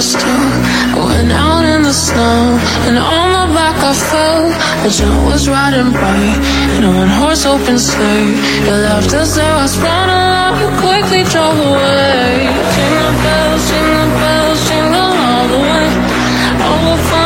still. I went out in the snow, and on my back I fell. The joint was riding by. and a one horse open sleigh. You left us there, I spun along, you quickly drove away. Jingle bells, jingle bells, jingle all the way. Oh, we'll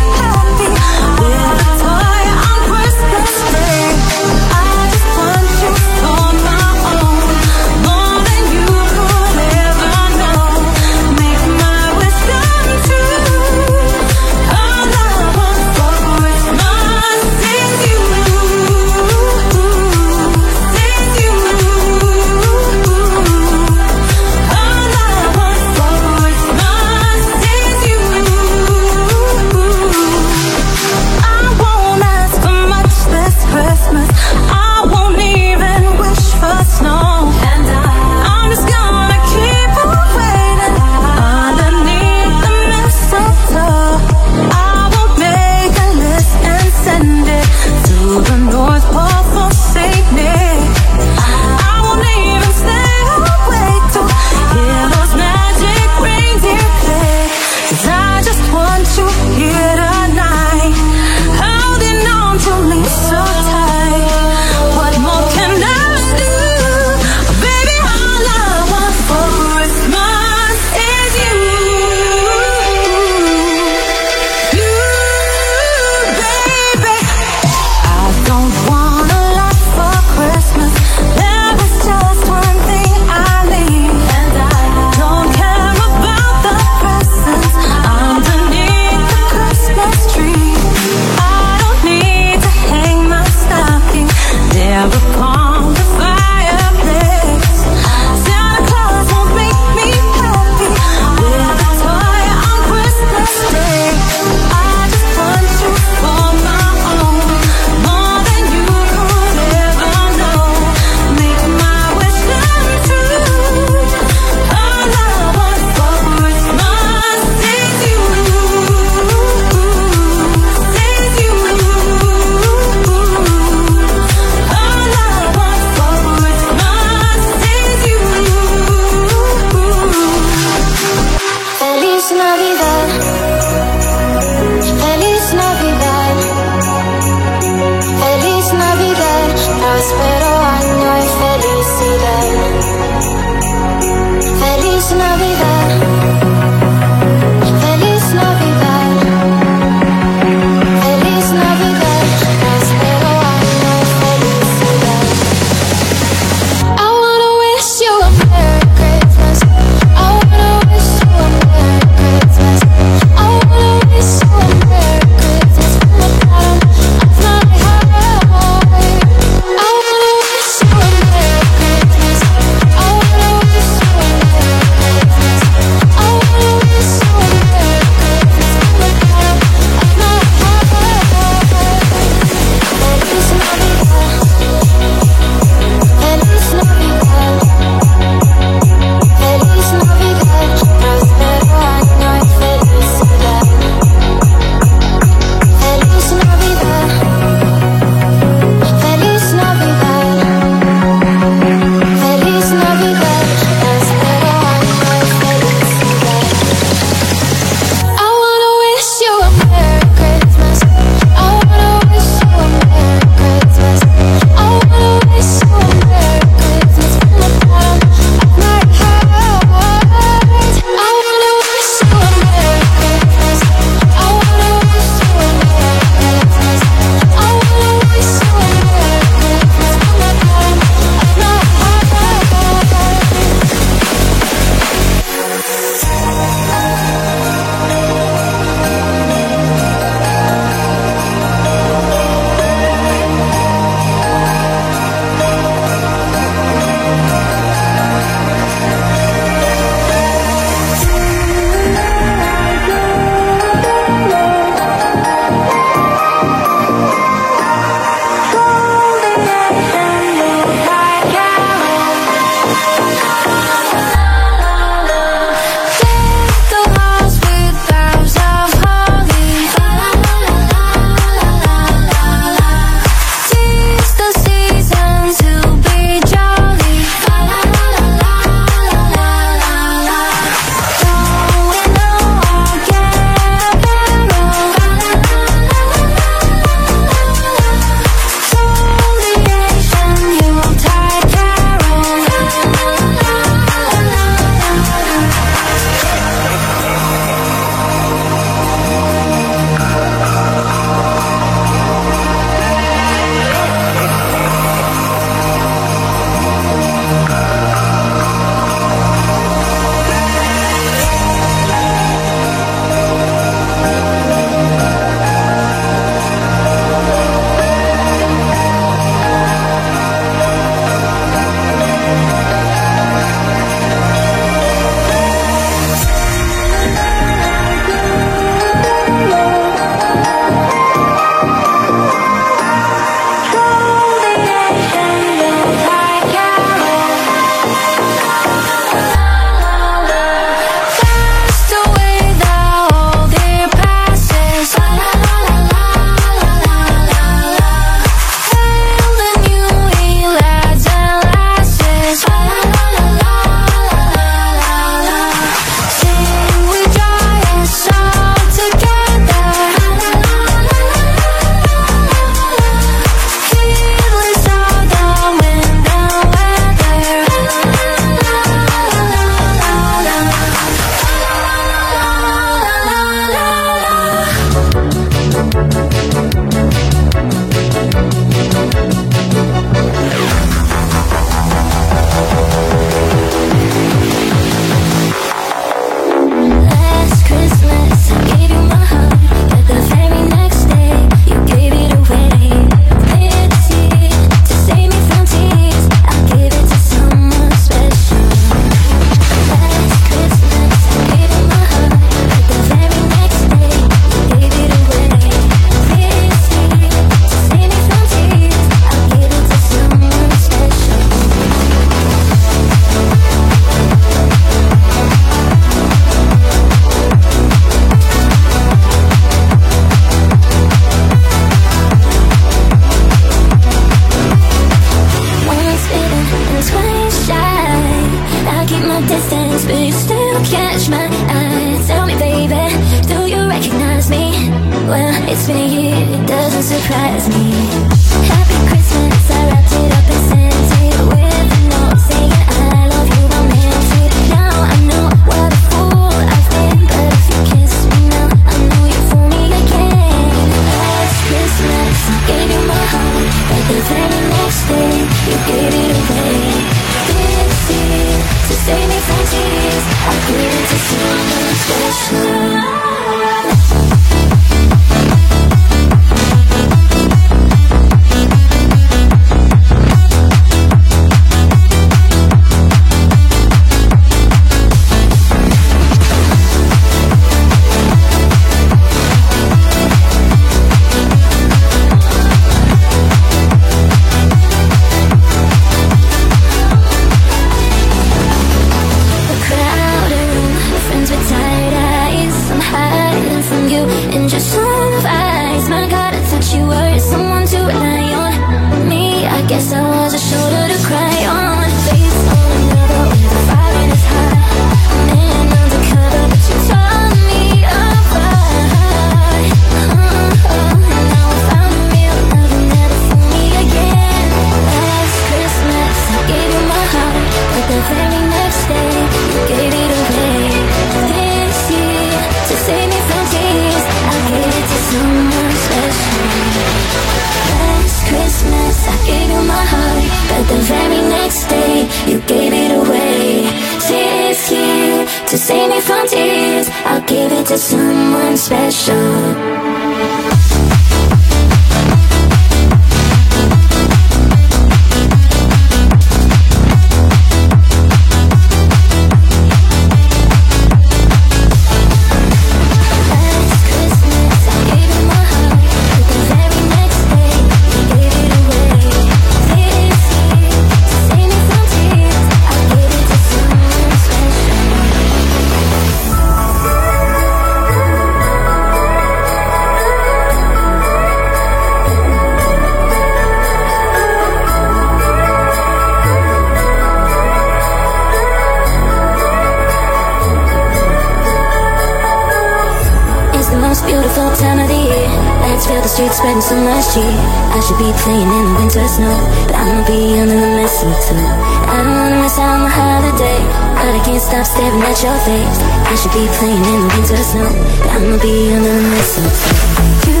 streets spreading so much G. I should be playing in the winter snow, but I'ma be under the mistletoe. I don't wanna miss out on my holiday, but I can't stop staring at your face. I should be playing in the winter snow, but I'ma be under the mistletoe. You,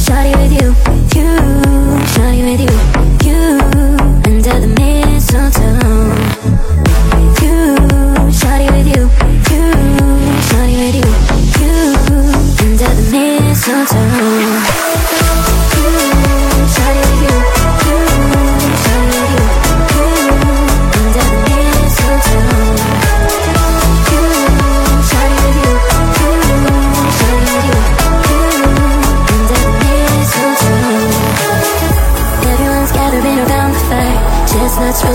shawty with you, you, shawty with you.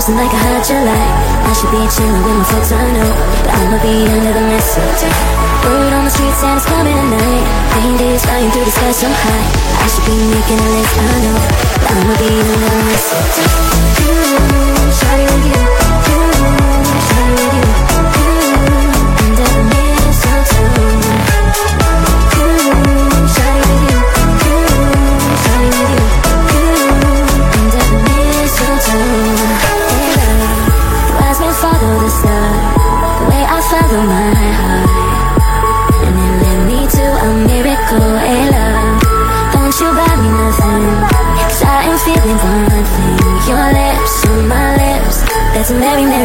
ghosting like a hot July I should be chilling with my folks, I know But I'ma be under the mistletoe. Word on the streets and it's coming at night. Rain flying through the sky so high. I should be making a list, I know But I'ma be under the mistletoe. You, shawty with you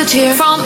Cheer from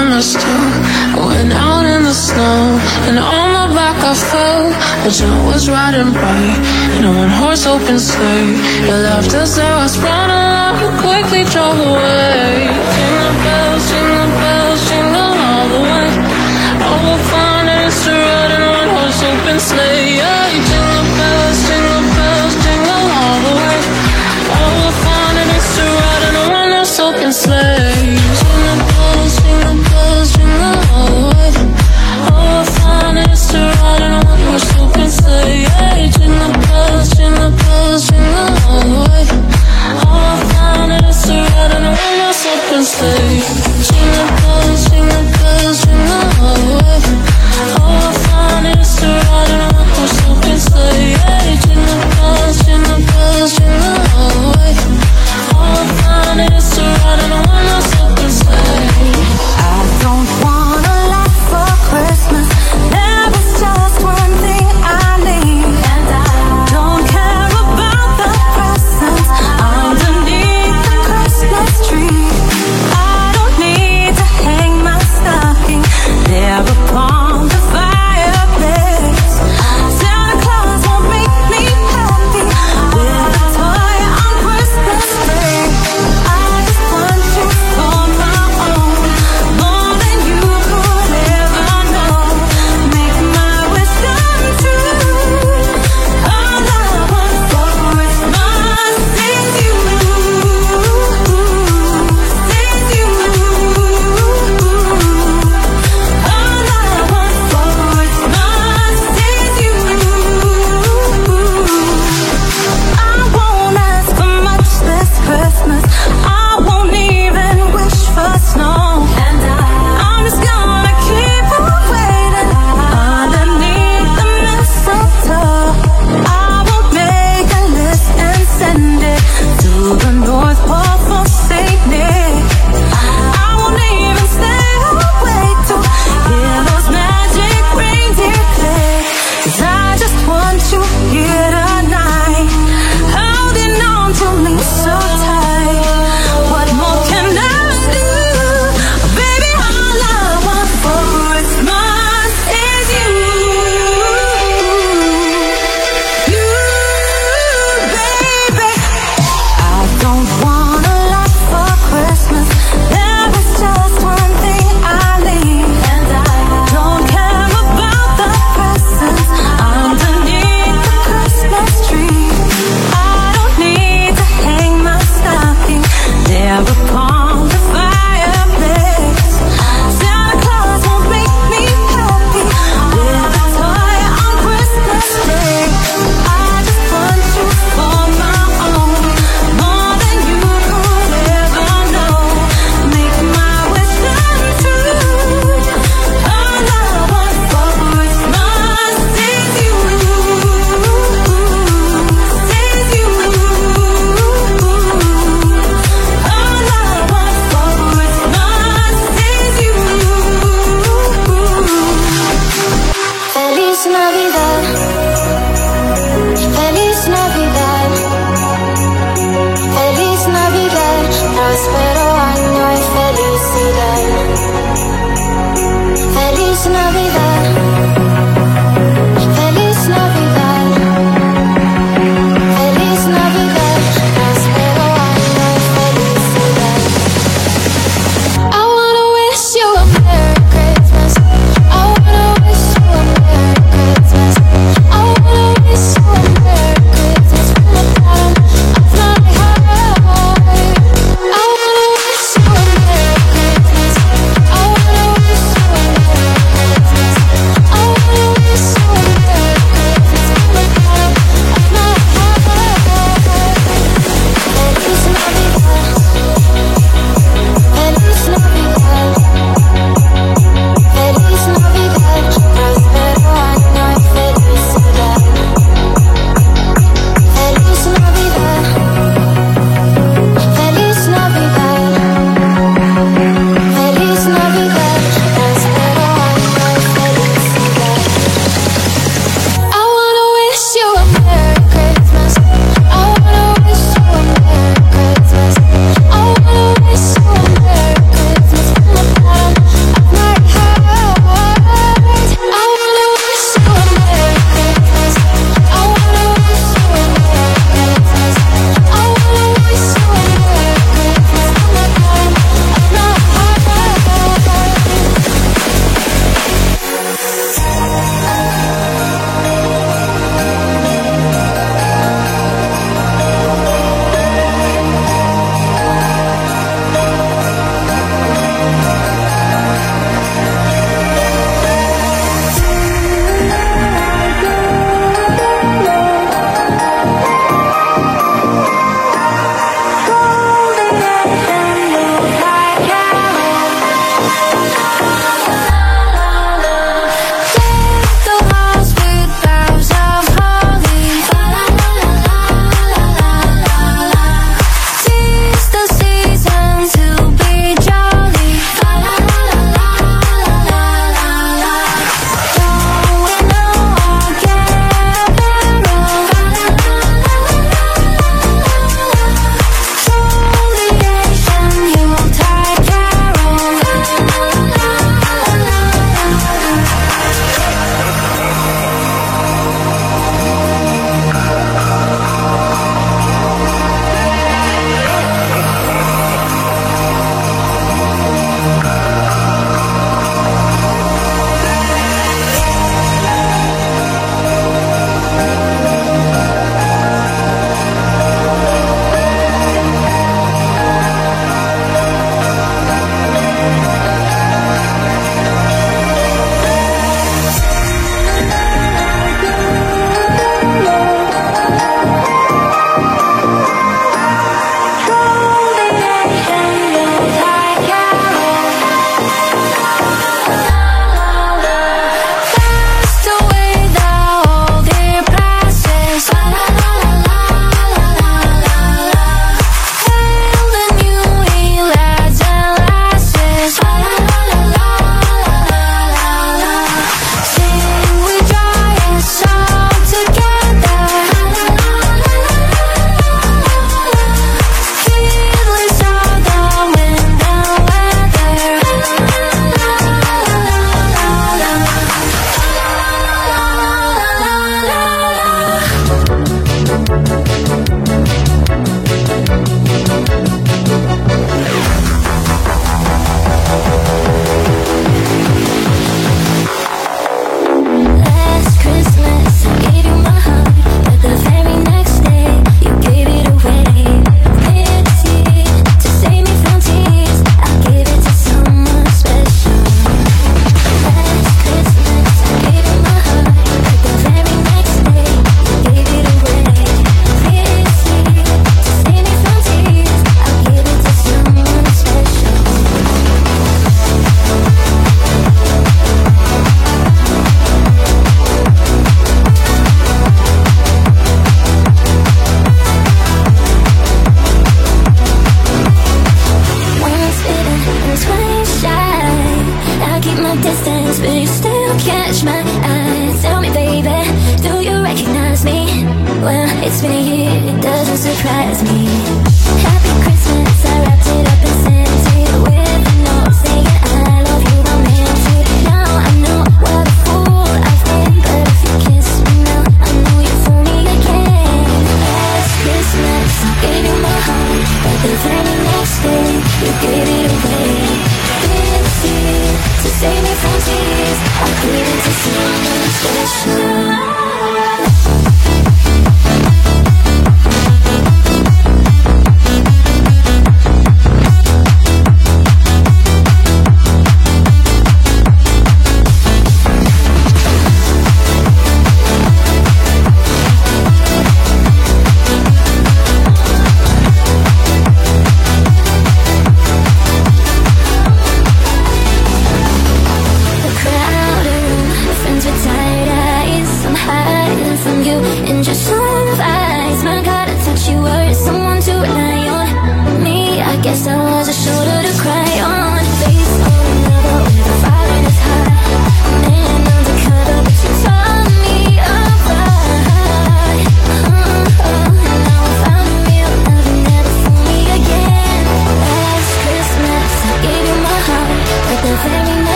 understood. I went out in the snow, and on my back I fell. But you was riding by in a one horse open sleigh. You left us there, I spun along and quickly drove away. Jingle bells, jingle bells, jingle all the way. Oh, what fun it is to ride in one horse open sleigh.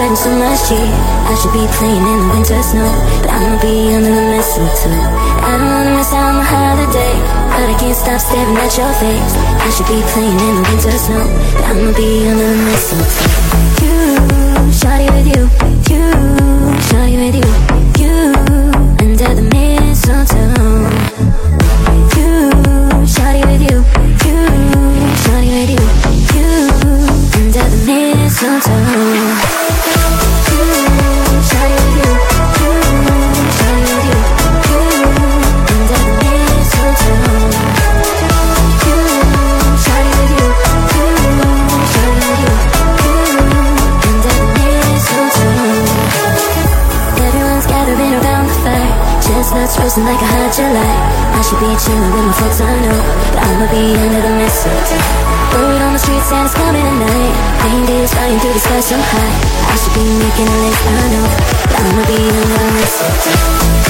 sweating so much heat I should be playing in the winter snow But I'ma be under the mistletoe I don't wanna miss out on my holiday But I can't stop staring at your face. I should be playing in the winter snow But I'ma be under the mistletoe You, shawty with you. You, shawty with you. dancing like a hot July I should be chilling with my folks, I know But I'ma be under the mistletoe Word on the streets and it's coming at night. Rain flying through the sky so high I should be making a list, I know But I'ma be under the mistletoe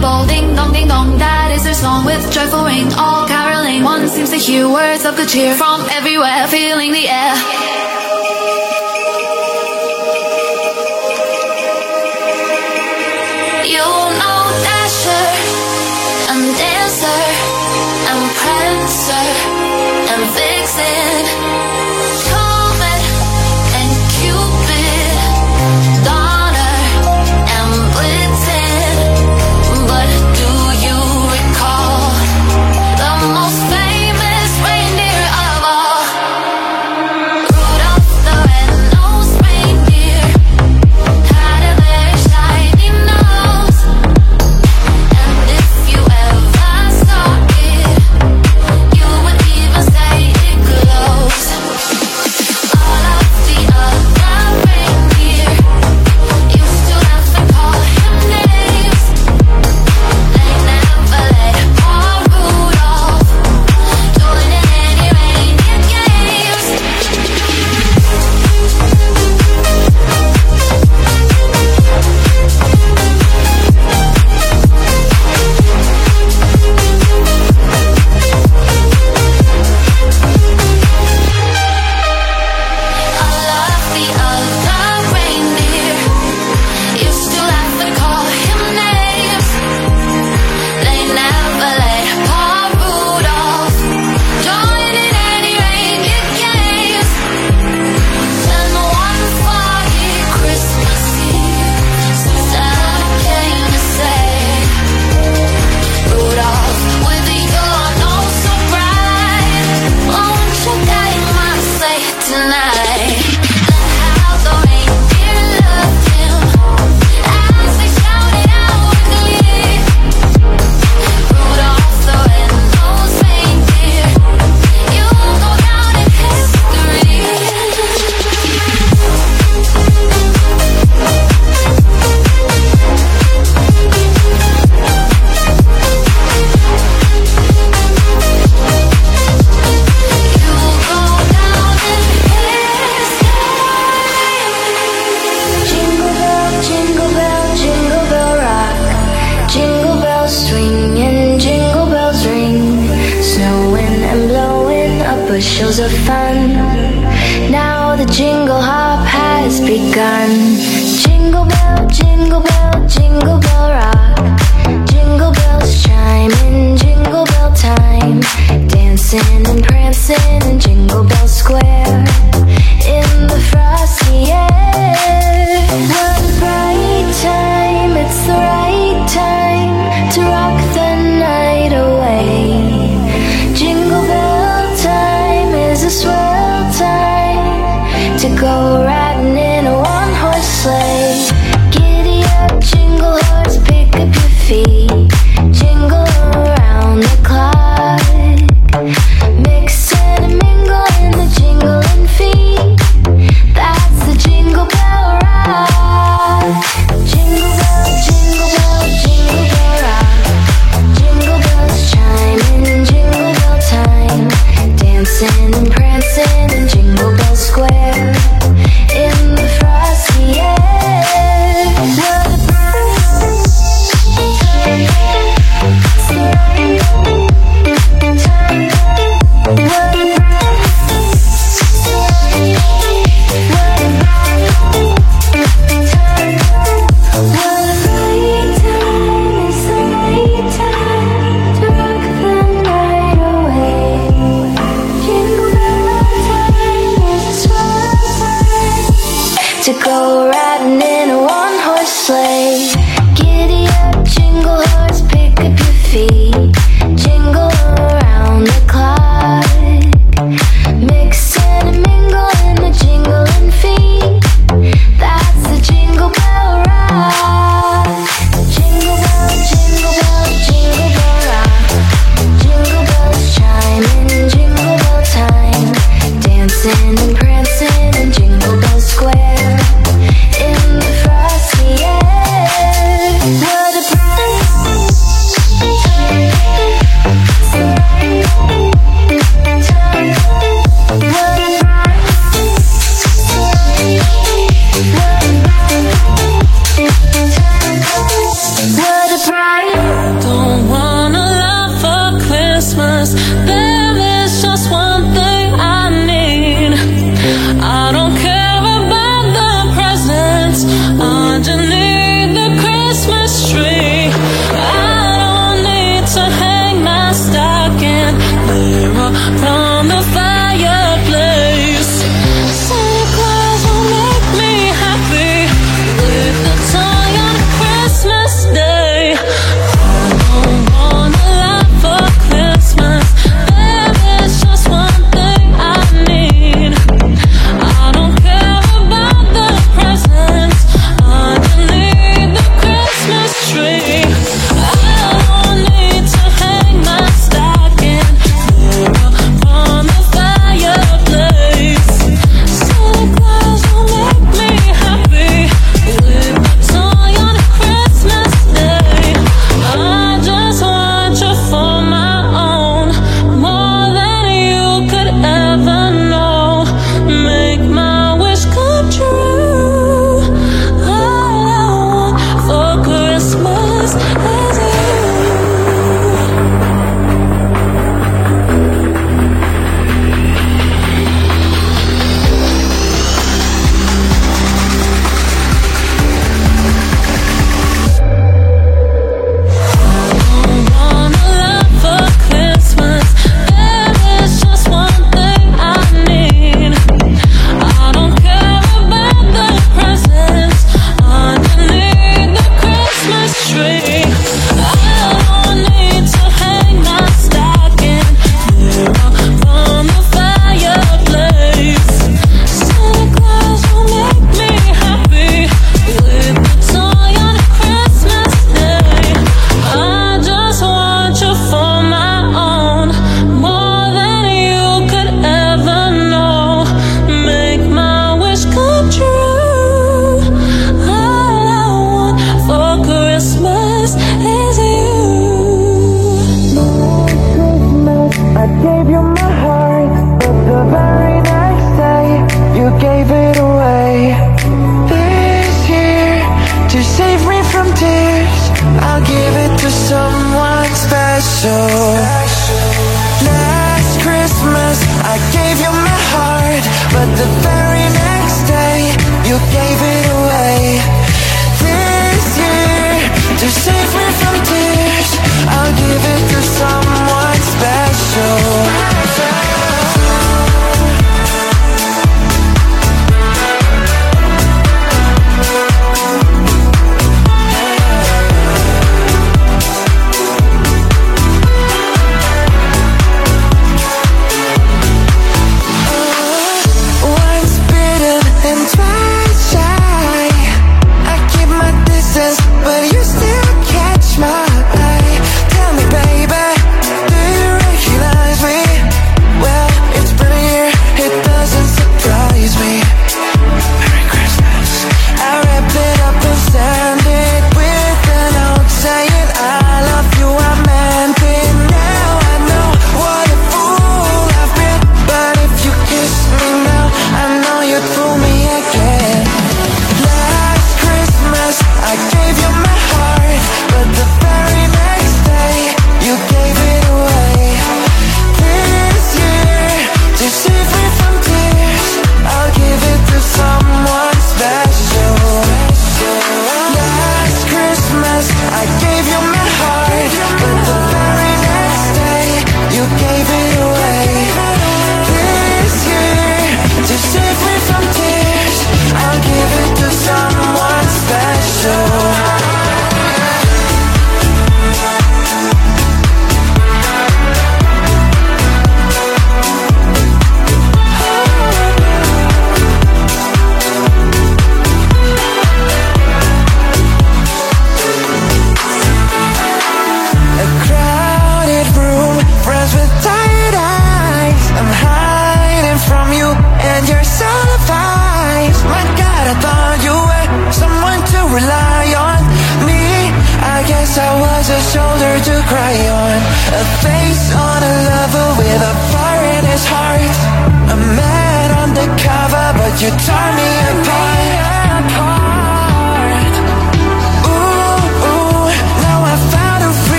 the Ding dong, ding dong, that is their song With joyful ring, all caroling One seems to hear words of good cheer From everywhere, filling the air.